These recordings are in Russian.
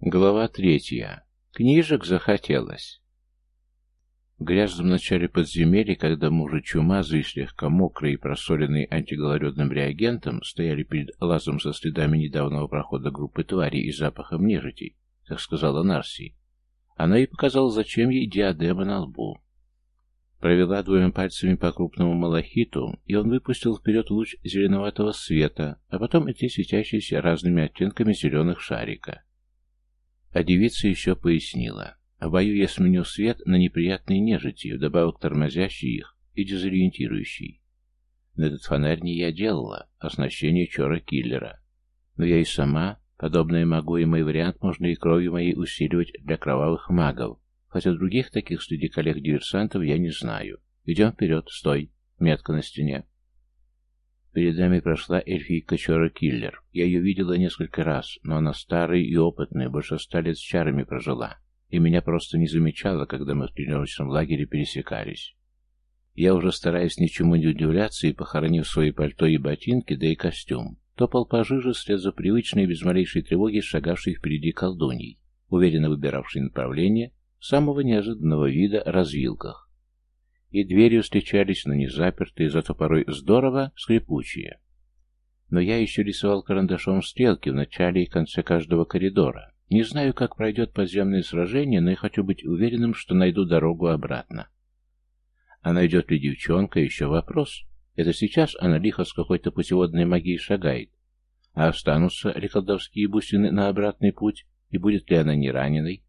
Глава третья. Книжек захотелось. В начале подземелья, когда мы уже чумазые, слегка мокрые и просоленные антигололедным реагентом, стояли перед лазом со следами недавнего прохода группы тварей и запахом нежити, как сказала Нарси, она и показала, зачем ей диадема на лбу. Провела двумя пальцами по крупному малахиту, и он выпустил вперед луч зеленоватого света, а потом эти светящиеся разными оттенками зеленых шарика. А девица еще пояснила. В бою я сменю свет на неприятные нежити, вдобавок тормозящий их и дезориентирующий. Но этот фонарь не я делала, оснащение чора-киллера. Но я и сама, подобное могу, и мой вариант можно и кровью моей усиливать для кровавых магов, хотя других таких среди коллег-диверсантов я не знаю. Идем вперед, стой, метка на стене. Перед нами прошла эльфийка Чора-киллер. Я ее видела несколько раз, но она старая и опытная, больше ста лет с чарами прожила, и меня просто не замечала, когда мы в тренировочном лагере пересекались. Я уже стараясь ничему не удивляться и, похоронив свои пальто и ботинки, да и костюм, топал пожиже вслед за привычной без малейшей тревоги шагавшей впереди колдуней, уверенно выбиравшей направление самого неожиданного вида развилках и двери встречались, но не запертые, зато порой здорово скрипучие. Но я еще рисовал карандашом стрелки в начале и конце каждого коридора. Не знаю, как пройдет подземное сражение, но я хочу быть уверенным, что найду дорогу обратно. А найдет ли девчонка, еще вопрос. Это сейчас она лихо с какой-то путеводной магией шагает. А останутся ли колдовские бусины на обратный путь, и будет ли она не раненой?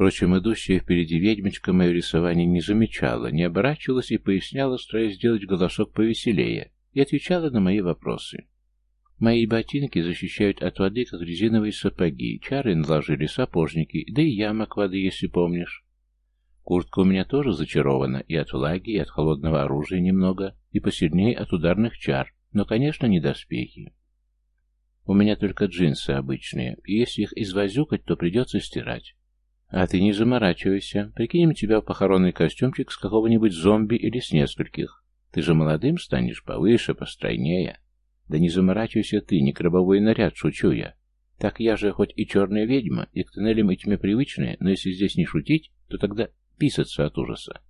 Впрочем, идущая впереди ведьмочка мое рисование не замечала, не оборачивалась и поясняла, стараясь сделать голосок повеселее, и отвечала на мои вопросы. Мои ботинки защищают от воды, как резиновые сапоги, чары наложили сапожники, да и ямок воды, если помнишь. Куртка у меня тоже зачарована, и от влаги, и от холодного оружия немного, и посильнее от ударных чар, но, конечно, не доспехи. У меня только джинсы обычные, и если их извозюкать, то придется стирать. А ты не заморачивайся. Прикинем тебя в похоронный костюмчик с какого-нибудь зомби или с нескольких. Ты же молодым станешь повыше, постройнее. Да не заморачивайся ты, не гробовой наряд, шучу я. Так я же хоть и черная ведьма, и к тоннелям и тьме привычная, но если здесь не шутить, то тогда писаться от ужаса.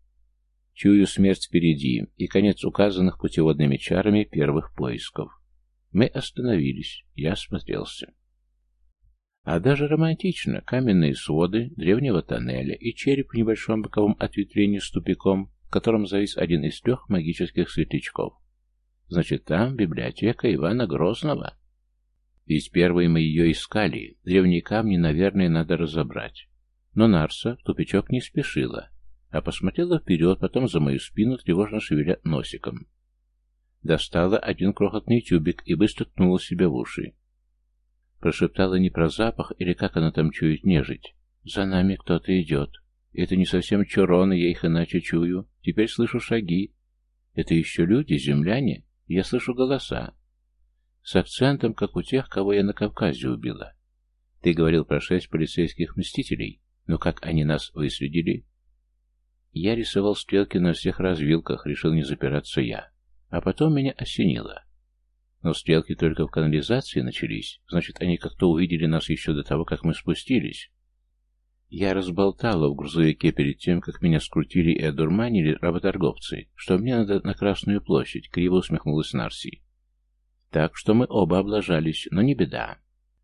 Чую смерть впереди и конец указанных путеводными чарами первых поисков. Мы остановились, я осмотрелся. А даже романтично. Каменные своды древнего тоннеля и череп в небольшом боковом ответвлении с тупиком, в котором завис один из трех магических светлячков. Значит, там библиотека Ивана Грозного. Ведь первые мы ее искали. Древние камни, наверное, надо разобрать. Но Нарса в тупичок не спешила, а посмотрела вперед, потом за мою спину, тревожно шевеля носиком. Достала один крохотный тюбик и быстро ткнула себе в уши. Прошептала не про запах или как она там чует нежить. За нами кто-то идет. Это не совсем чуроны, я их иначе чую. Теперь слышу шаги. Это еще люди, земляне. Я слышу голоса. С акцентом, как у тех, кого я на Кавказе убила. Ты говорил про шесть полицейских мстителей. Но как они нас выследили? Я рисовал стрелки на всех развилках, решил не запираться я. А потом меня осенило. Но стрелки только в канализации начались, значит, они как-то увидели нас еще до того, как мы спустились. Я разболтала в грузовике перед тем, как меня скрутили и одурманили работорговцы, что мне надо на Красную площадь, криво усмехнулась Нарси. Так что мы оба облажались, но не беда.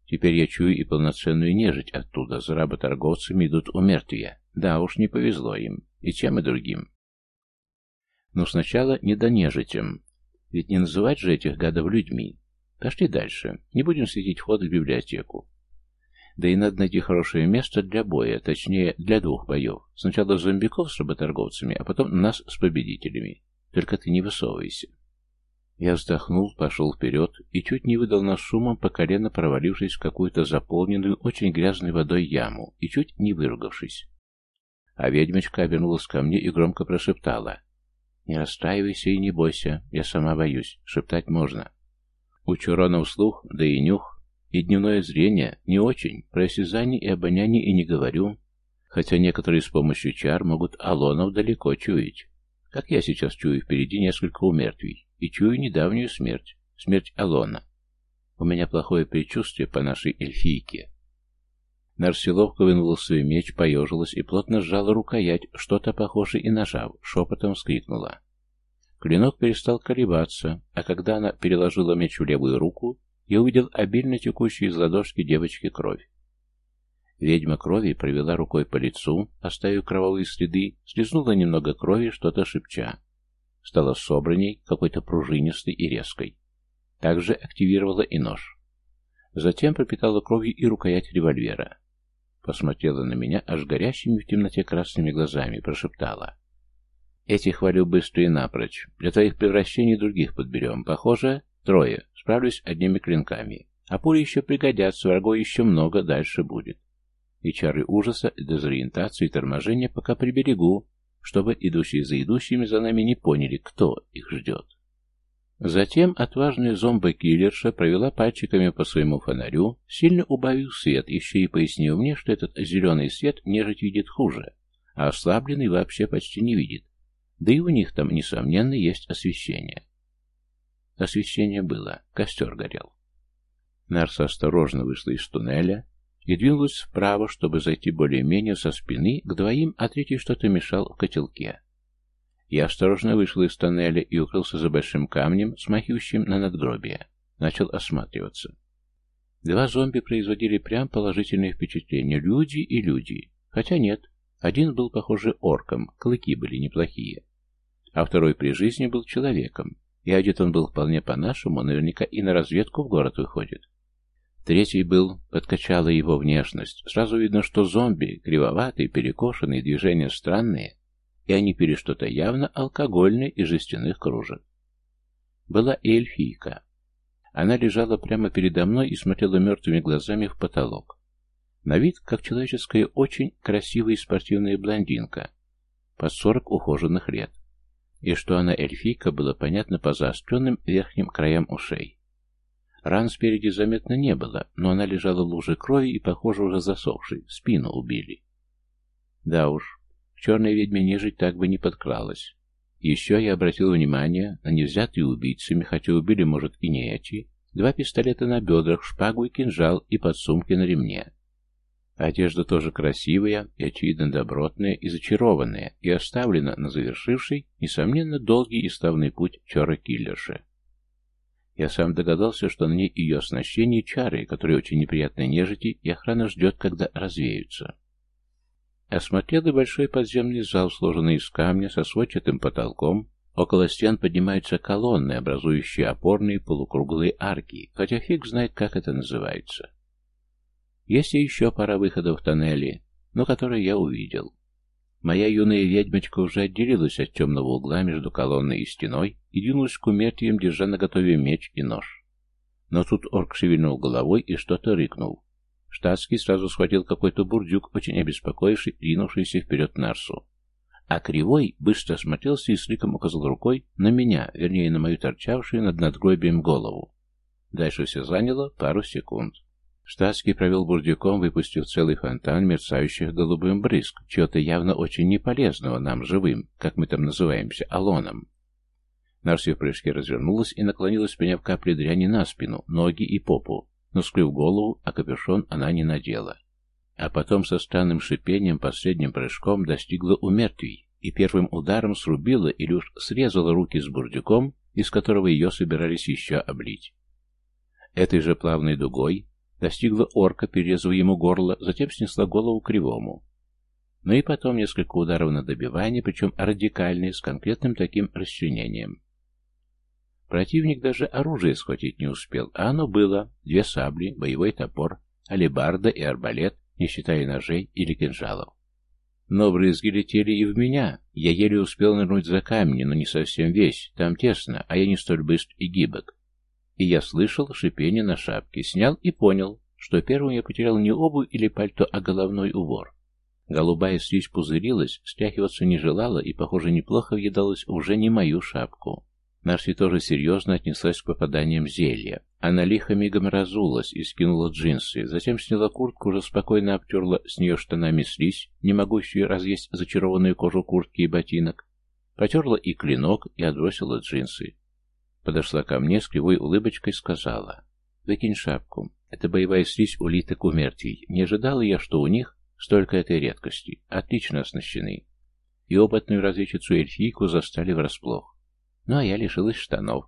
Теперь я чую и полноценную нежить оттуда, за работорговцами идут у мертвия. Да уж, не повезло им, и тем, и другим. Но сначала не до нежитям. Ведь не называть же этих гадов людьми. Пошли дальше. Не будем светить вход в библиотеку. Да и надо найти хорошее место для боя, точнее, для двух боев. Сначала зомбиков с работорговцами, а потом нас с победителями. Только ты не высовывайся. Я вздохнул, пошел вперед и чуть не выдал нас шумом, по колено провалившись в какую-то заполненную очень грязной водой яму и чуть не выругавшись. А ведьмочка обернулась ко мне и громко прошептала. «Не расстраивайся и не бойся, я сама боюсь, шептать можно». У Чуронов слух, да и нюх, и дневное зрение не очень, про осязание и обоняние и не говорю, хотя некоторые с помощью чар могут алонов далеко чуять. Как я сейчас чую впереди несколько умертвий, и чую недавнюю смерть, смерть Алона. У меня плохое предчувствие по нашей эльфийке. Нарси ловко вынула свой меч, поежилась и плотно сжала рукоять, что-то похожее и нажав, шепотом вскрикнула. Клинок перестал колебаться, а когда она переложила меч в левую руку, я увидел обильно текущую из ладошки девочки кровь. Ведьма крови провела рукой по лицу, оставив кровавые следы, слезнула немного крови, что-то шепча. Стала собранней, какой-то пружинистой и резкой. Также активировала и нож. Затем пропитала кровью и рукоять револьвера. Посмотрела на меня аж горящими в темноте красными глазами, прошептала. «Этих хвалю быстро и напрочь. Для твоих превращений других подберем. Похоже, трое. Справлюсь одними клинками. А пули еще пригодятся, врагов еще много, дальше будет. И чары ужаса, дезориентации и торможения пока приберегу, чтобы идущие за идущими за нами не поняли, кто их ждет. Затем отважная зомба-киллерша провела пальчиками по своему фонарю, сильно убавив свет, еще и пояснив мне, что этот зеленый свет нежить видит хуже, а ослабленный вообще почти не видит. Да и у них там, несомненно, есть освещение. Освещение было, костер горел. Нарса осторожно вышла из туннеля и двинулась вправо, чтобы зайти более-менее со спины к двоим, а третий что-то мешал в котелке. Я осторожно вышел из тоннеля и укрылся за большим камнем, смахивающим на надгробие. Начал осматриваться. Два зомби производили прям положительное впечатление. Люди и люди. Хотя нет. Один был, похоже, орком, клыки были неплохие. А второй при жизни был человеком. И одет он был вполне по-нашему, наверняка и на разведку в город выходит. Третий был, подкачала его внешность. Сразу видно, что зомби, кривоватый, перекошенный, движения странные, и они пили что-то явно алкогольное из жестяных кружек. Была эльфийка. Она лежала прямо передо мной и смотрела мертвыми глазами в потолок. На вид, как человеческая, очень красивая и спортивная блондинка, под сорок ухоженных лет. И что она эльфийка, было понятно по заостренным верхним краям ушей. Ран спереди заметно не было, но она лежала в луже крови и, похоже, уже засохшей, спину убили. Да уж, к черной ведьме нежить так бы не подкралась. Еще я обратил внимание на невзятые убийцами, хотя убили, может, и не эти, два пистолета на бедрах, шпагу и кинжал и подсумки на ремне. Одежда тоже красивая и, очевидно, добротная и зачарованная, и оставлена на завершивший, несомненно, долгий и славный путь чара-киллерши. Я сам догадался, что на ней ее оснащение чары, которые очень неприятны нежити, и охрана ждет, когда развеются. Осмотрел большой подземный зал, сложенный из камня, со сводчатым потолком. Около стен поднимаются колонны, образующие опорные полукруглые арки, хотя фиг знает, как это называется. Есть еще пара выходов в тоннели, но которые я увидел. Моя юная ведьмочка уже отделилась от темного угла между колонной и стеной и двинулась к умертиям, держа на готове меч и нож. Но тут орк шевельнул головой и что-то рыкнул. Штатский сразу схватил какой-то бурдюк, очень обеспокоивший, ринувшийся вперед Нарсу. А Кривой быстро осмотрелся и с ликом указал рукой на меня, вернее, на мою торчавшую над надгробием голову. Дальше все заняло пару секунд. Штатский провел бурдюком, выпустив целый фонтан мерцающих голубым брызг, чего-то явно очень неполезного нам, живым, как мы там называемся, алоном. Нарси в прыжке развернулась и наклонилась, приняв капли дряни на спину, ноги и попу, но скрыв голову, а капюшон она не надела. А потом со странным шипением последним прыжком достигла у мертвей и первым ударом срубила или уж срезала руки с бурдюком, из которого ее собирались еще облить. Этой же плавной дугой достигла орка, перерезав ему горло, затем снесла голову кривому. Ну и потом несколько ударов на добивание, причем радикальные, с конкретным таким расчленением. Противник даже оружие схватить не успел, а оно было. Две сабли, боевой топор, алебарда и арбалет, не считая ножей или кинжалов. Но брызги летели и в меня. Я еле успел нырнуть за камни, но не совсем весь. Там тесно, а я не столь быстр и гибок. И я слышал шипение на шапке, снял и понял, что первым я потерял не обувь или пальто, а головной убор. Голубая слизь пузырилась, стряхиваться не желала и, похоже, неплохо въедалась уже не мою шапку. Нарси тоже серьезно отнеслась к попаданиям зелья. Она лихо мигом разулась и скинула джинсы, затем сняла куртку, уже спокойно обтерла с нее штанами слизь, не могущую разъесть зачарованную кожу куртки и ботинок, потерла и клинок и отбросила джинсы. Подошла ко мне с кривой улыбочкой сказала, «Выкинь шапку. Это боевая слизь улиток у мертвей. Не ожидала я, что у них столько этой редкости. Отлично оснащены. И опытную разведчицу эльфийку застали врасплох. Ну, а я лишилась штанов.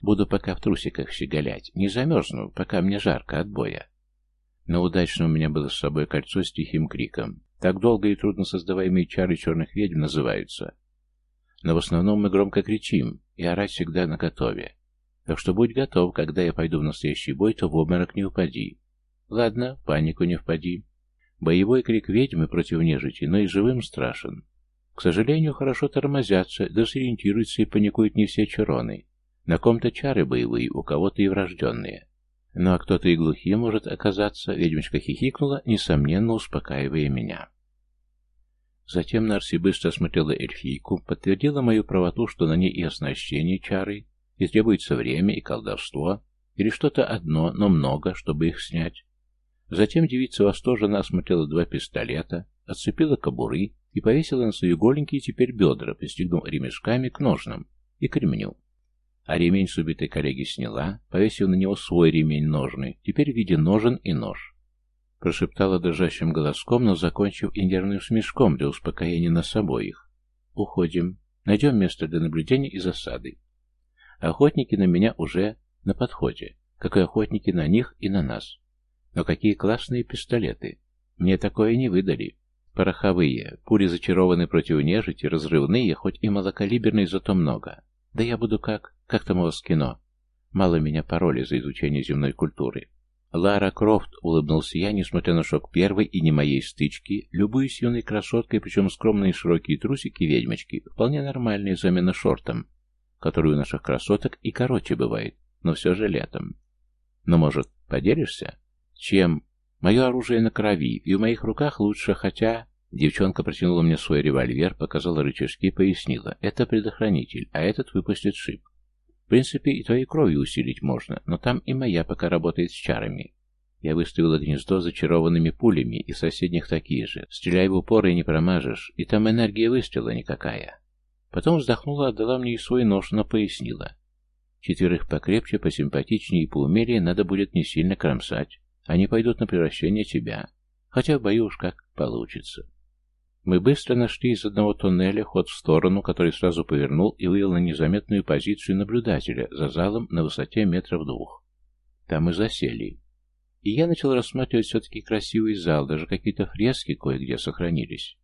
Буду пока в трусиках щеголять. Не замерзну, пока мне жарко от боя. Но удачно у меня было с собой кольцо с тихим криком. Так долго и трудно создаваемые чары черных ведьм называются. Но в основном мы громко кричим, и орать всегда наготове. Так что будь готов, когда я пойду в настоящий бой, то в обморок не упади. Ладно, панику не впади. Боевой крик ведьмы против нежити, но и живым страшен. К сожалению, хорошо тормозятся, дезориентируются и паникуют не все чароны. На ком-то чары боевые, у кого-то и врожденные. Ну а кто-то и глухим может оказаться, ведьмочка хихикнула, несомненно успокаивая меня. Затем Нарси быстро осмотрела эльфийку, подтвердила мою правоту, что на ней и оснащение чары, и требуется время и колдовство, или что-то одно, но много, чтобы их снять. Затем девица восторженно осмотрела два пистолета, отцепила кобуры и повесила на свои голенькие теперь бедра, пристегнув ремешками к ножнам и к ремню. А ремень с убитой коллеги сняла, повесив на него свой ремень ножный, теперь в виде ножен и нож. Прошептала дрожащим голоском, но закончив и смешком для успокоения нас обоих. «Уходим. Найдем место для наблюдения и засады. Охотники на меня уже на подходе, как и охотники на них и на нас. Но какие классные пистолеты. Мне такое не выдали. Пороховые, пули зачарованы против нежити, разрывные, хоть и малокалиберные, зато много. Да я буду как... Как там у вас кино? Мало меня пароли за изучение земной культуры. Лара Крофт, улыбнулся я, несмотря на шок первой и не моей стычки, любуюсь юной красоткой, причем скромные широкие трусики ведьмочки, вполне нормальные замена шортам, которые у наших красоток и короче бывает, но все же летом. Но, может, поделишься? Чем? Мое оружие на крови, и в моих руках лучше, хотя... Девчонка протянула мне свой револьвер, показала рычажки и пояснила. Это предохранитель, а этот выпустит шип. В принципе, и твоей кровью усилить можно, но там и моя пока работает с чарами. Я выставила гнездо зачарованными пулями, и соседних такие же. Стреляй в упор и не промажешь, и там энергия выстрела никакая. Потом вздохнула, отдала мне и свой нож, но пояснила. Четверых покрепче, посимпатичнее и поумерее надо будет не сильно кромсать. Они пойдут на превращение тебя. Хотя в бою уж как получится. Мы быстро нашли из одного тоннеля ход в сторону, который сразу повернул и вывел на незаметную позицию наблюдателя за залом на высоте метров двух. Там мы засели. И я начал рассматривать все-таки красивый зал, даже какие-то фрески кое-где сохранились.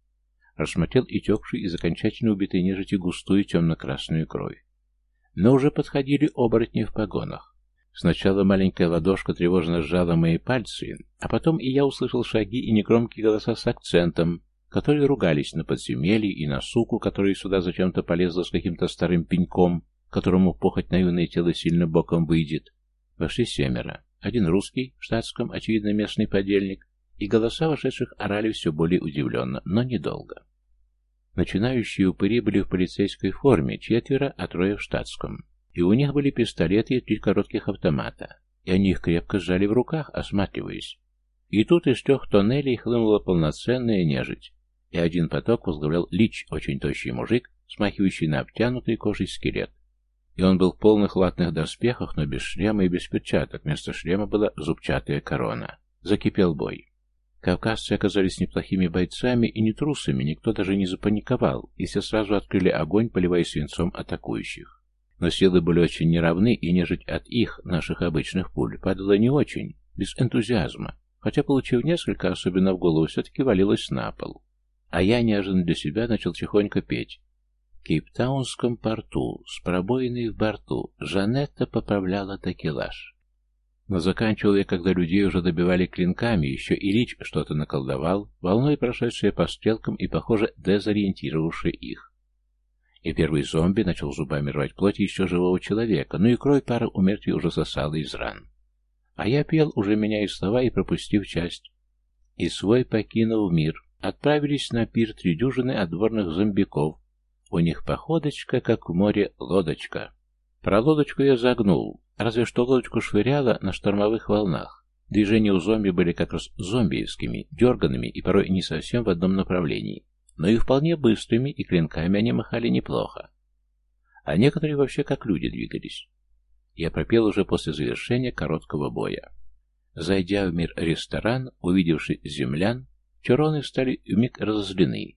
Рассмотрел и текшую из окончательно убитой нежити густую темно-красную кровь. Но уже подходили оборотни в погонах. Сначала маленькая ладошка тревожно сжала мои пальцы, а потом и я услышал шаги и негромкие голоса с акцентом, которые ругались на подземелье и на суку, которая сюда зачем-то полезла с каким-то старым пеньком, которому похоть на юное тело сильно боком выйдет. Вошли семеро. Один русский, в штатском, очевидно, местный подельник, и голоса вошедших орали все более удивленно, но недолго. Начинающие упыри были в полицейской форме, четверо, а трое в штатском. И у них были пистолеты и три коротких автомата, и они их крепко сжали в руках, осматриваясь. И тут из трех тоннелей хлынула полноценная нежить и один поток возглавлял Лич, очень тощий мужик, смахивающий на обтянутый кожей скелет. И он был в полных латных доспехах, но без шлема и без перчаток. Вместо шлема была зубчатая корона. Закипел бой. Кавказцы оказались неплохими бойцами и не трусами, никто даже не запаниковал, и все сразу открыли огонь, поливая свинцом атакующих. Но силы были очень неравны, и нежить от их, наших обычных пуль, падала не очень, без энтузиазма, хотя, получив несколько, особенно в голову, все-таки валилась на пол. А я неожиданно для себя начал тихонько петь. В Кейптаунском порту, с пробоиной в борту, Жанетта поправляла такелаж. Но заканчивал я, когда людей уже добивали клинками, еще и Рич что-то наколдовал, волной прошедшая по стрелкам и, похоже, дезориентировавший их. И первый зомби начал зубами рвать плоть еще живого человека, ну и кровь пара у мертвей уже сосала из ран. А я пел, уже меняя слова и пропустив часть. И свой покинул мир, Отправились на пир три дюжины отборных зомбиков. У них походочка, как в море, лодочка. Про лодочку я загнул, разве что лодочку швыряло на штормовых волнах. Движения у зомби были как раз зомбиевскими, дерганными и порой не совсем в одном направлении, но и вполне быстрыми, и клинками они махали неплохо. А некоторые вообще как люди двигались. Я пропел уже после завершения короткого боя. Зайдя в мир-ресторан, увидевший землян, чуроны стали вмиг разозлены.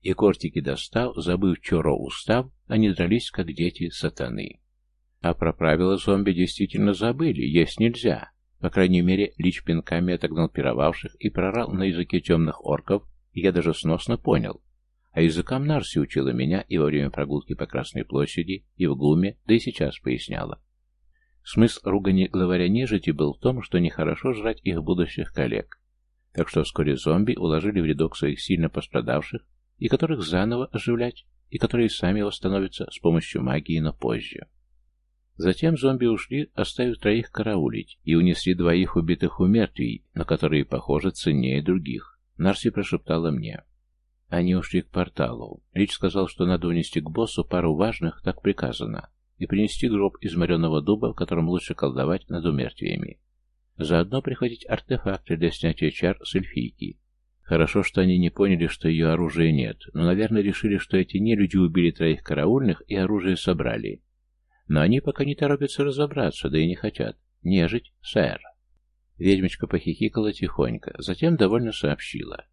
И кортики достав, забыв чуро устав, они дрались, как дети сатаны. А про правила зомби действительно забыли, есть нельзя. По крайней мере, Лич пинками отогнал пировавших и прорал на языке темных орков, и я даже сносно понял. А языкам Нарси учила меня и во время прогулки по Красной площади, и в ГУМе, да и сейчас поясняла. Смысл ругани главаря нежити был в том, что нехорошо жрать их будущих коллег. Так что вскоре зомби уложили в рядок своих сильно пострадавших, и которых заново оживлять, и которые сами восстановятся с помощью магии, но позже. Затем зомби ушли, оставив троих караулить, и унесли двоих убитых у мертвей, но которые, похоже, ценнее других. Нарси прошептала мне. Они ушли к порталу. Рич сказал, что надо унести к боссу пару важных, так приказано, и принести гроб из мореного дуба, в котором лучше колдовать над умертвиями. Заодно прихватить артефакты для снятия чар с эльфийки. Хорошо, что они не поняли, что ее оружия нет, но, наверное, решили, что эти нелюди убили троих караульных и оружие собрали. Но они пока не торопятся разобраться, да и не хотят. Нежить, сэр. Ведьмочка похихикала тихонько, затем довольно сообщила.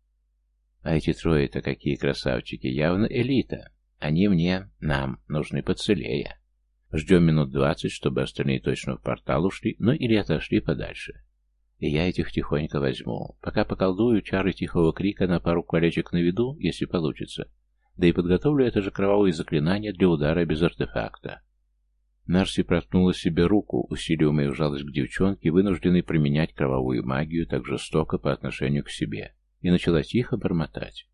А эти трое-то какие красавчики, явно элита. Они мне, нам, нужны поцелея. Ждем минут двадцать, чтобы остальные точно в портал ушли, ну или отошли подальше. И я этих тихонько возьму. Пока поколдую чары тихого крика на пару колечек на виду, если получится. Да и подготовлю это же кровавое заклинание для удара без артефакта. Нарси проткнула себе руку, усиливая жалость к девчонке, вынужденной применять кровавую магию так жестоко по отношению к себе, и начала тихо бормотать.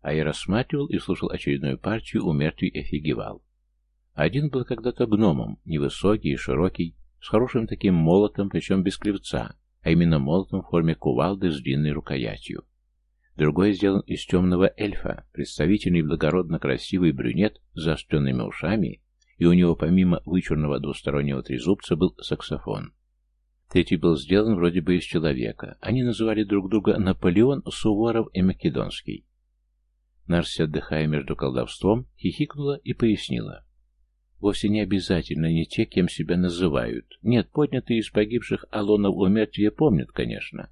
А я рассматривал и слушал очередную партию у мертвей офигевал. Один был когда-то гномом, невысокий и широкий, с хорошим таким молотом, причем без клевца, а именно молотом в форме кувалды с длинной рукоятью. Другой сделан из темного эльфа, представительный благородно красивый брюнет с заостренными ушами, и у него помимо вычурного двустороннего трезубца был саксофон. Третий был сделан вроде бы из человека. Они называли друг друга Наполеон, Суворов и Македонский. Нарси, отдыхая между колдовством, хихикнула и пояснила. Вовсе не обязательно не те, кем себя называют. Нет, поднятые из погибших Алонов у мертвия помнят, конечно.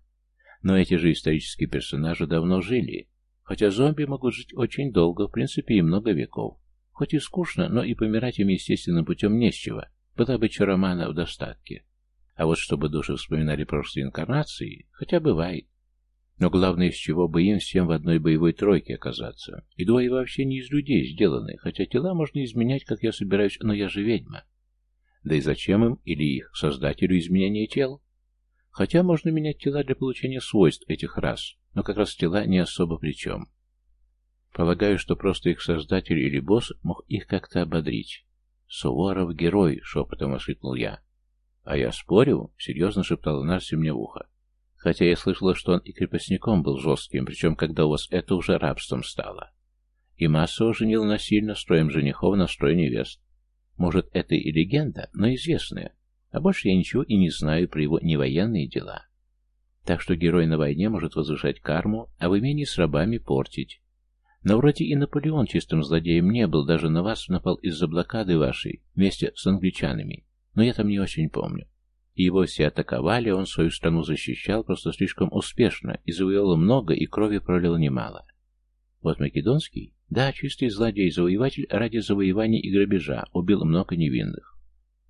Но эти же исторические персонажи давно жили. Хотя зомби могут жить очень долго, в принципе, и много веков. Хоть и скучно, но и помирать им естественным путем не с чего. Романа в достатке. А вот чтобы души вспоминали прошлые инкарнации, хотя бывает. Но главное, с чего бы им всем в одной боевой тройке оказаться. И двое вообще не из людей сделаны, хотя тела можно изменять, как я собираюсь, но я же ведьма. Да и зачем им или их создателю изменение тел? Хотя можно менять тела для получения свойств этих рас, но как раз тела не особо при чем. Полагаю, что просто их создатель или босс мог их как-то ободрить. «Суворов герой!» — шепотом воскликнул я. «А я спорю?» — серьезно шептала Нарси мне в ухо. Хотя я слышала, что он и крепостником был жестким, причем когда у вас это уже рабством стало. И массово женил насильно, строем женихов на строй невест. Может, это и легенда, но известная. А больше я ничего и не знаю про его невоенные дела. Так что герой на войне может возвышать карму, а в имении с рабами портить. Но вроде и Наполеон чистым злодеем не был, даже на вас напал из-за блокады вашей, вместе с англичанами. Но я там не очень помню. Его все атаковали, он свою страну защищал просто слишком успешно и завоевал много, и крови пролил немало. Вот Македонский, да, чистый злодей-завоеватель ради завоевания и грабежа, убил много невинных.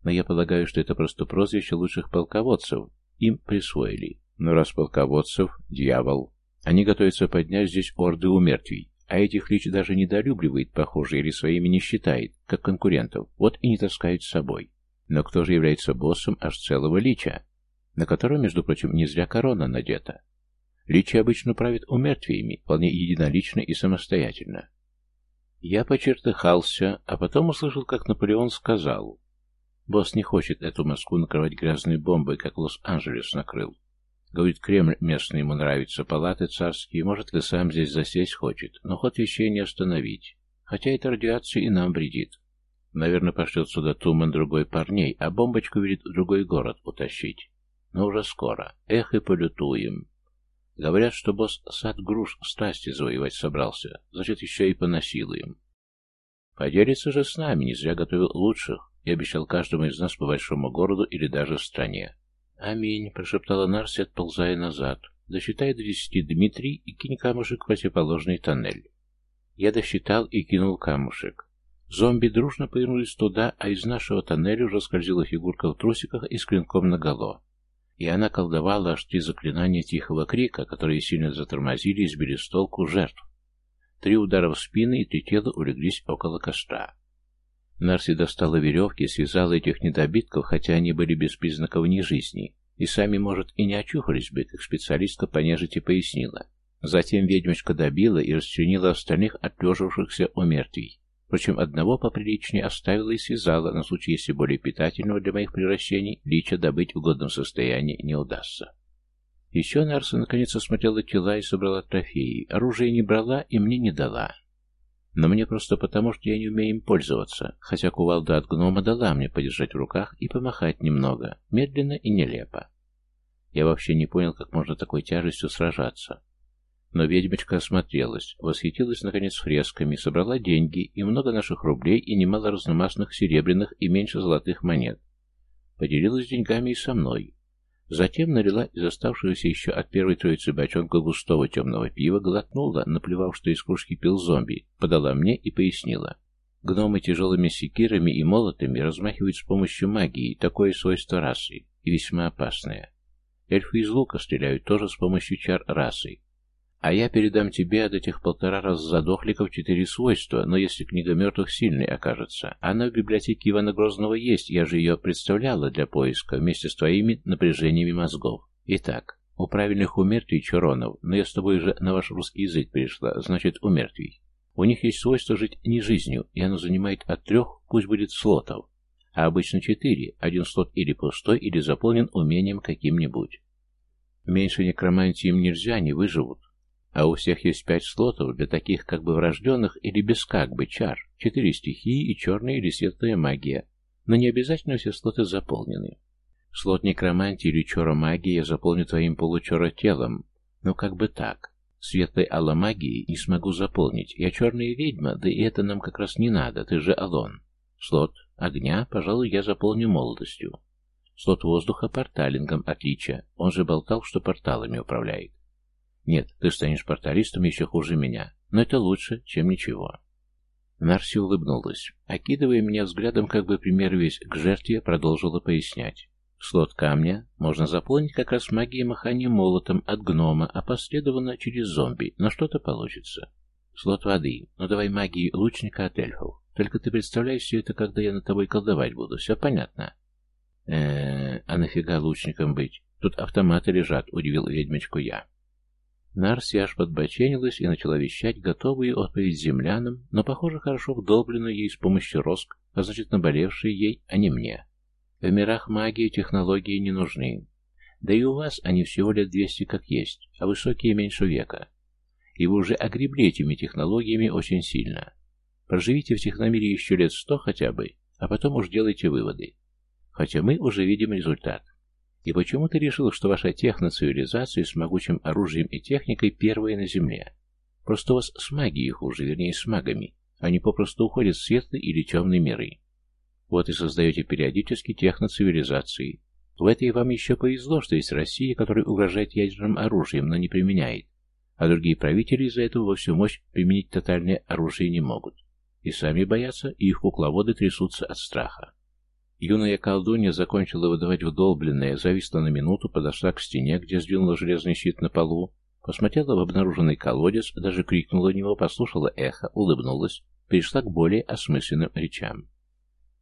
Но я полагаю, что это просто прозвище лучших полководцев, им присвоили. Но раз полководцев, дьявол, они готовятся поднять здесь орды умертвий, а этих лич даже недолюбливает, похоже, или своими не считает, как конкурентов, вот и не таскает с собой. Но кто же является боссом аж целого лича, на котором, между прочим, не зря корона надета? Личи обычно правят умертвиями, вполне единолично и самостоятельно. Я почертыхался, а потом услышал, как Наполеон сказал. Босс не хочет эту Москву накрывать грязной бомбой, как Лос-Анджелес накрыл. Говорит, Кремль местный ему нравится, палаты царские, может, и сам здесь засесть хочет, но ход вещей не остановить. Хотя эта радиация и нам вредит. Наверное, пошлет сюда Туман другой парней, а бомбочку велит другой город утащить. Но уже скоро. Эх, и полютуем. Говорят, что босс сад груш страсти завоевать собрался, значит, еще и понасилуем. Поделится же с нами, не зря готовил лучших и обещал каждому из нас по большому городу или даже стране. «Аминь», — прошептала Нарси, отползая назад. «Досчитай до десяти, Дмитрий, и кинь камушек в противоположный тоннель». Я досчитал и кинул камушек. Зомби дружно повернулись туда, а из нашего тоннеля уже скользила фигурка в трусиках и с клинком наголо. И она колдовала аж три заклинания тихого крика, которые сильно затормозили и сбили с толку жертв. Три удара в спины, и три тела улеглись около костра. Нарси достала веревки, связала этих недобитков, хотя они были без признаков ни жизни, и сами, может, и не очухались бы, как специалистка по нежити пояснила. Затем ведьмочка добила и расчленила остальных отлежавшихся у мертвей. Впрочем, одного поприличнее оставила и связала, на случай, если более питательного для моих превращений лича добыть в угодном состоянии не удастся. Еще Нарса наконец осмотрела тела и собрала трофеи. Оружие не брала и мне не дала. Но мне просто потому, что я не умею им пользоваться, хотя кувалда от гнома дала мне подержать в руках и помахать немного, медленно и нелепо. Я вообще не понял, как можно такой тяжестью сражаться. Но ведьмочка осмотрелась, восхитилась, наконец, фресками, собрала деньги и много наших рублей и немало разномастных серебряных и меньше золотых монет. Поделилась деньгами и со мной. Затем налила из оставшегося еще от первой троицы бочонка густого темного пива, глотнула, наплевав, что из кружки пил зомби, подала мне и пояснила. Гномы тяжелыми секирами и молотами размахивают с помощью магии, такое свойство расы, и весьма опасное. Эльфы из лука стреляют тоже с помощью чар расы. А я передам тебе от этих полтора раза задохликов четыре свойства, но если книга мертвых сильной окажется. Она в библиотеке Ивана Грозного есть, я же ее представляла для поиска, вместе с твоими напряжениями мозгов. Итак, у правильных у мертвей Чуронов, но я с тобой уже на ваш русский язык перешла, значит, у мертвей. У них есть свойство жить не жизнью, и оно занимает от трех, пусть будет слотов, а обычно четыре, один слот или пустой, или заполнен умением каким-нибудь. Меньше некромантии им нельзя, не выживут. А у всех есть пять слотов для таких как бы врожденных или без как бы чар, четыре стихии и черная или светлая магия, но не обязательно все слоты заполнены. Слот некромантии или чора магии я заполню твоим получора телом, но как бы так. Светлой алломагии не смогу заполнить. Я черная ведьма, да и это нам как раз не надо, ты же Алон. Слот огня, пожалуй, я заполню молодостью. Слот воздуха порталингом, отличие. Он же болтал, что порталами управляет. Нет, ты станешь порталистом еще хуже меня, но это лучше, чем ничего. Нарси улыбнулась. Окидывая меня взглядом, как бы примериваясь к жертве, продолжила пояснять. Слот камня можно заполнить как раз магией махания молотом от гнома, опосредованно через зомби, но что-то получится. Слот воды. Ну давай магии лучника от эльфов. Только ты представляешь все это, когда я над тобой колдовать буду. Все понятно? э а нафига лучником быть? Тут автоматы лежат, удивил ведьмочку я. Нарси аж подбоченилась и начала вещать готовую отповедь землянам, но, похоже, хорошо вдолбленную ей с помощью роск, а значит, наболевшие ей, а не мне. В мирах магии технологии не нужны. Да и у вас они всего лет двести как есть, а высокие меньше века. И вы уже огребли этими технологиями очень сильно. Проживите в техномире еще лет сто хотя бы, а потом уж делайте выводы. Хотя мы уже видим результат. И почему ты решил, что ваша техноцивилизация с могучим оружием и техникой первая на Земле? Просто у вас с магией хуже, вернее, с магами. Они попросту уходят в светлые или темные миры. Вот и создаете периодически техноцивилизации. В этой вам еще повезло, что есть Россия, которая угрожает ядерным оружием, но не применяет. А другие правители из-за этого во всю мощь применить тотальное оружие не могут. И сами боятся, и их кукловоды трясутся от страха. Юная колдунья закончила выдавать вдолбленное, зависла на минуту, подошла к стене, где сдвинула железный щит на полу, посмотрела в обнаруженный колодец, даже крикнула в него, послушала эхо, улыбнулась, перешла к более осмысленным речам.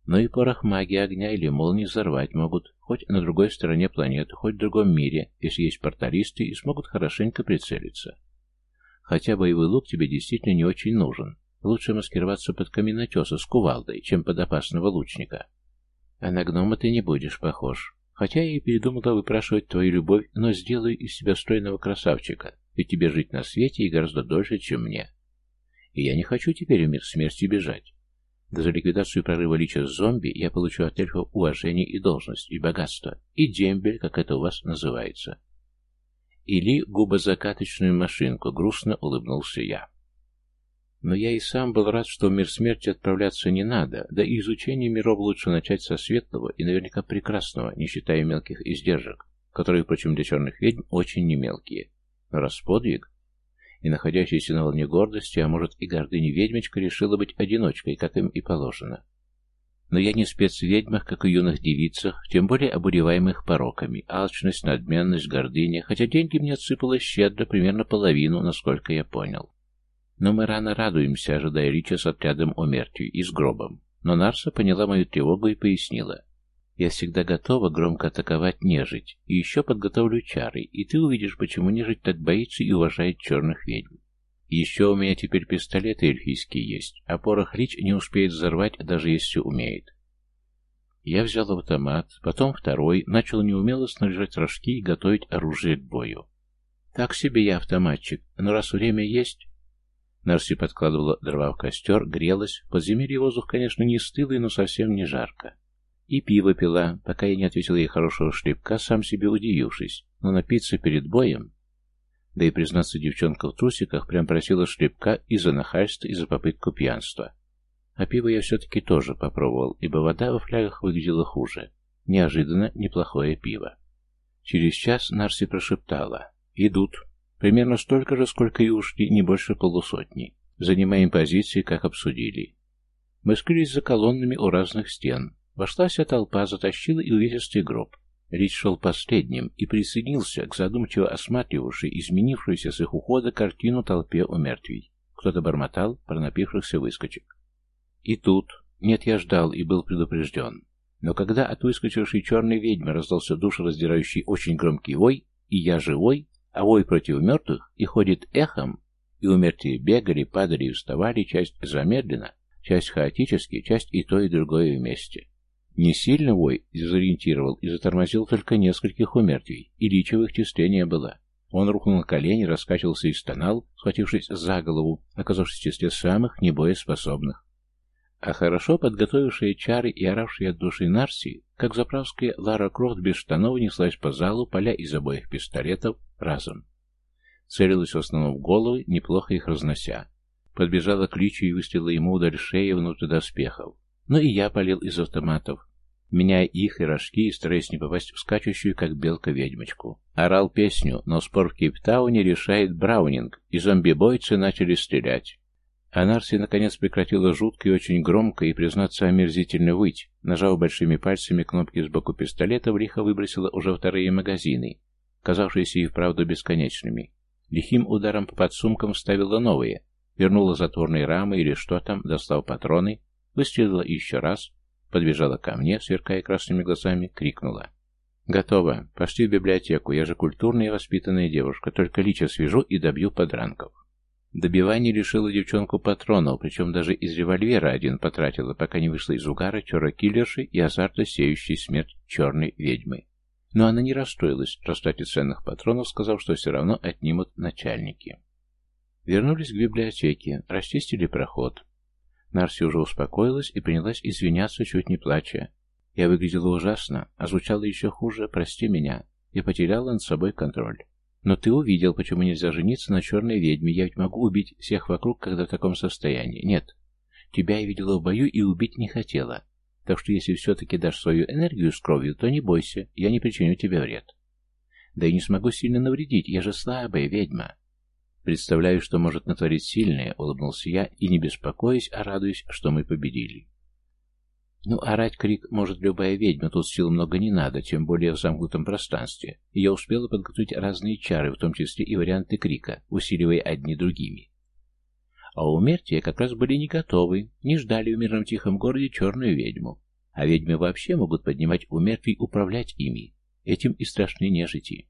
Но и порох магии огня или молнии взорвать могут, хоть на другой стороне планеты, хоть в другом мире, если есть порталисты и смогут хорошенько прицелиться. Хотя боевой лук тебе действительно не очень нужен. Лучше маскироваться под каменотеса с кувалдой, чем под опасного лучника. А на гнома ты не будешь похож. Хотя я и передумала выпрашивать твою любовь, но сделаю из себя стройного красавчика, ведь тебе жить на свете и гораздо дольше, чем мне. И я не хочу теперь в мир смерти бежать. Да за ликвидацию прорыва лича зомби я получу от эльфов уважение и должность, и богатство, и дембель, как это у вас называется. Или губозакаточную машинку, грустно улыбнулся я. Но я и сам был рад, что в мир смерти отправляться не надо, да и изучение миров лучше начать со светлого и наверняка прекрасного, не считая мелких издержек. которые, впрочем, для черных ведьм очень немелкие. Но раз подвиг, и находящаяся на волне гордости, а может и гордыни ведьмочка, решила быть одиночкой, как им и положено. Но я не спец в ведьмах, как и юных девицах, тем более обуреваемых пороками, алчность, надменность, гордыня, хотя деньги мне отсыпалось щедро, примерно половину, насколько я понял. Но мы рано радуемся, ожидая Рича с отрядом у мертвей и с гробом. Но Нарса поняла мою тревогу и пояснила. Я всегда готова громко атаковать нежить, и еще подготовлю чары, и ты увидишь, почему нежить так боится и уважает черных ведьм. Еще у меня теперь пистолеты эльфийские есть, а порох Рич не успеет взорвать, даже если умеет. Я взял автомат, потом второй, начал неумело снаряжать рожки и готовить оружие к бою. Так себе я автоматчик, но раз время есть... Нарси подкладывала дрова в костер, грелась. В подземелье воздух, конечно, не стылый, но совсем не жарко. И пиво пила, пока я не ответил ей хорошего шлепка, сам себе удивившись. Но напиться перед боем... Да и, признаться, девчонка в трусиках прям просила шлепка и за нахальство, и за попытку пьянства. А пиво я все-таки тоже попробовал, ибо вода во флягах выглядела хуже. Неожиданно неплохое пиво. Через час Нарси прошептала. «Идут. Примерно столько же, сколько и ушли, не больше полусотни. Занимаем позиции, как обсудили. Мы скрылись за колоннами у разных стен. Вошла вся толпа, затащила и увесистый гроб. Рич шел последним и присоединился к задумчиво осматривавшей изменившуюся с их ухода картину толпе у мертвей. Кто-то бормотал про напившихся выскочек. И тут... Нет, я ждал и был предупрежден. Но когда от выскочившей черной ведьмы раздался душераздирающий очень громкий вой, и я живой, а вой против мертвых, и ходит эхом, и у бегали, падали и вставали, часть замедленно, часть хаотически, часть и то, и другое вместе. Не сильно вой дезориентировал и затормозил только нескольких у мертвей, и личевых числе не было. Он рухнул на колени, раскачивался и стонал, схватившись за голову, оказавшись в числе самых небоеспособных. А хорошо подготовившие чары и оравшие от души Нарси, как заправская Лара Крофт без штанов неслась по залу, поля из обоих пистолетов разом. Целилась в основном в головы, неплохо их разнося. Подбежала к Личу и выстрелила ему вдоль шеи внутрь доспехов. Но и я полил из автоматов, меняя их и рожки и стараясь не попасть в скачущую, как белка, ведьмочку. Орал песню, но спор в Кейптауне решает Браунинг, и зомби-бойцы начали стрелять. А Нарси наконец прекратила жутко и очень громко и, признаться, омерзительно выть. Нажав большими пальцами кнопки сбоку пистолета, лихо выбросила уже вторые магазины, казавшиеся и вправду бесконечными. Лихим ударом по подсумкам вставила новые, вернула затворные рамы или что там, достав патроны, выстрелила еще раз, подбежала ко мне, сверкая красными глазами, крикнула. «Готово. Пошли в библиотеку. Я же культурная и воспитанная девушка. Только лича свяжу и добью подранков». Добивание лишило девчонку патронов, причем даже из револьвера один потратила, пока не вышла из угара чора-киллерши и азарта сеющей смерть черной ведьмы. Но она не расстроилась растратить ценных патронов, сказав, что все равно отнимут начальники. Вернулись к библиотеке, расчистили проход. Нарси уже успокоилась и принялась извиняться, чуть не плача. Я выглядела ужасно, а звучала еще хуже, прости меня. Я потеряла над собой контроль. Но ты увидел, почему нельзя жениться на черной ведьме. Я ведь могу убить всех вокруг, когда в таком состоянии. Нет. Тебя я видела в бою и убить не хотела. Так что если все-таки дашь свою энергию с кровью, то не бойся, я не причиню тебе вред. Да и не смогу сильно навредить, я же слабая ведьма. «Представляю, что может натворить сильное», — улыбнулся я, и не беспокоясь, а радуясь, что мы победили. Ну, орать крик может любая ведьма, тут сил много не надо, тем более в замкнутом пространстве. И я успела подготовить разные чары, в том числе и варианты крика, усиливая одни другими. А у Мертия как раз были не готовы, не ждали в мирном тихом городе черную ведьму. А ведьмы вообще могут поднимать у мертвей управлять ими. Этим и страшны нежити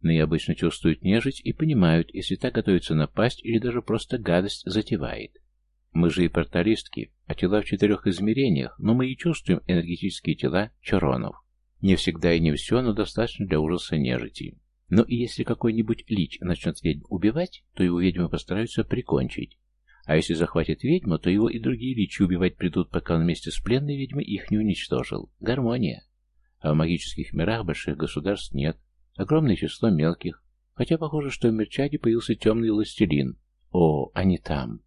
но и обычно чувствуют нежить и понимают, если так готовится напасть или даже просто гадость затевает. Мы же и порталистки, а тела в четырех измерениях, но мы и чувствуем энергетические тела чаронов. Не всегда и не все, но достаточно для ужаса нежити. Но и если какой-нибудь лич начнет ведьм убивать, то его ведьмы постараются прикончить. А если захватит ведьму, то его и другие личи убивать придут, пока он вместе с пленной ведьмой их не уничтожил. Гармония. А в магических мирах больших государств нет, Огромное число мелких. Хотя похоже, что в Мерчаде появился темный властелин. О, они там.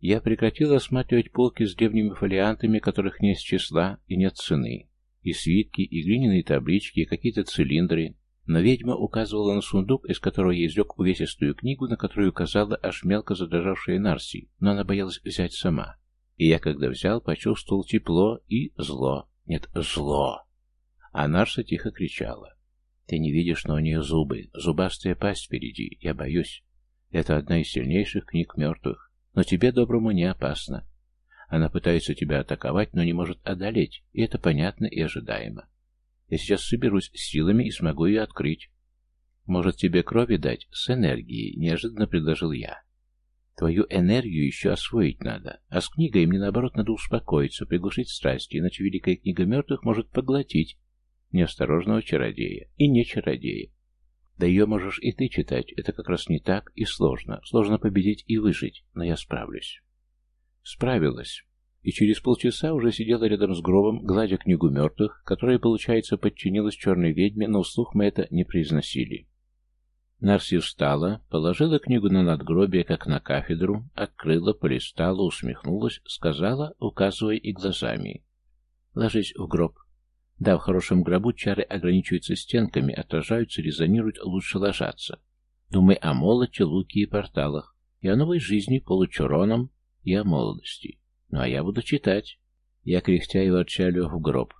Я прекратил осматривать полки с древними фолиантами, которых нет числа и нет цены. И свитки, и глиняные таблички, и какие-то цилиндры. Но ведьма указывала на сундук, из которого я извлек увесистую книгу, на которую указала аж мелко задрожавшая Нарси, но она боялась взять сама. И я, когда взял, почувствовал тепло и зло. Нет, зло. А Нарса тихо кричала. «Ты не видишь, но у нее зубы, зубастая пасть впереди, я боюсь. Это одна из сильнейших книг мертвых, но тебе, доброму, не опасно. Она пытается тебя атаковать, но не может одолеть, и это понятно и ожидаемо. Я сейчас соберусь силами и смогу ее открыть. Может, тебе крови дать? С энергией, неожиданно предложил я. Твою энергию еще освоить надо, а с книгой мне, наоборот, надо успокоиться, приглушить страсти, иначе Великая Книга Мертвых может поглотить неосторожного чародея и не чародея. Да ее можешь и ты читать, это как раз не так и сложно. Сложно победить и выжить, но я справлюсь. Справилась. И через полчаса уже сидела рядом с гробом, гладя книгу мертвых, которая, получается, подчинилась черной ведьме, но вслух мы это не произносили. Нарси встала, положила книгу на надгробие, как на кафедру, открыла, полистала, усмехнулась, сказала, указывая и глазами. «Ложись в гроб. Да, в хорошем гробу чары ограничиваются стенками, отражаются, резонируют, лучше ложаться. Думай о молоте, луке и порталах, и о новой жизни получуроном, и о молодости. Ну а я буду читать. Я, кряхтя и ворча, лег в гроб.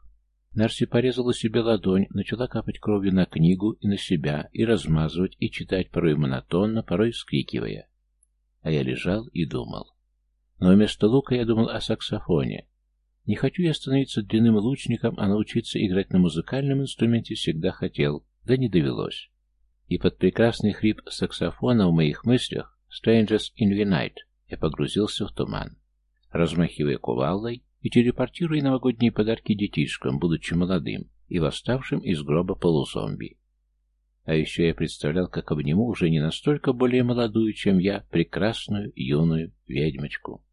Нарси порезала себе ладонь, начала капать кровью на книгу и на себя, и размазывать, и читать, порой монотонно, порой вскрикивая. А я лежал и думал. Но вместо лука я думал о саксофоне. Не хочу я становиться длинным лучником, а научиться играть на музыкальном инструменте всегда хотел, да не довелось. И под прекрасный хрип саксофона в моих мыслях «Strangers in the Night» я погрузился в туман. Размахивая кувалдой и телепортируя новогодние подарки детишкам, будучи молодым и восставшим из гроба полузомби. А еще я представлял, как обниму уже не настолько более молодую, чем я, прекрасную юную ведьмочку.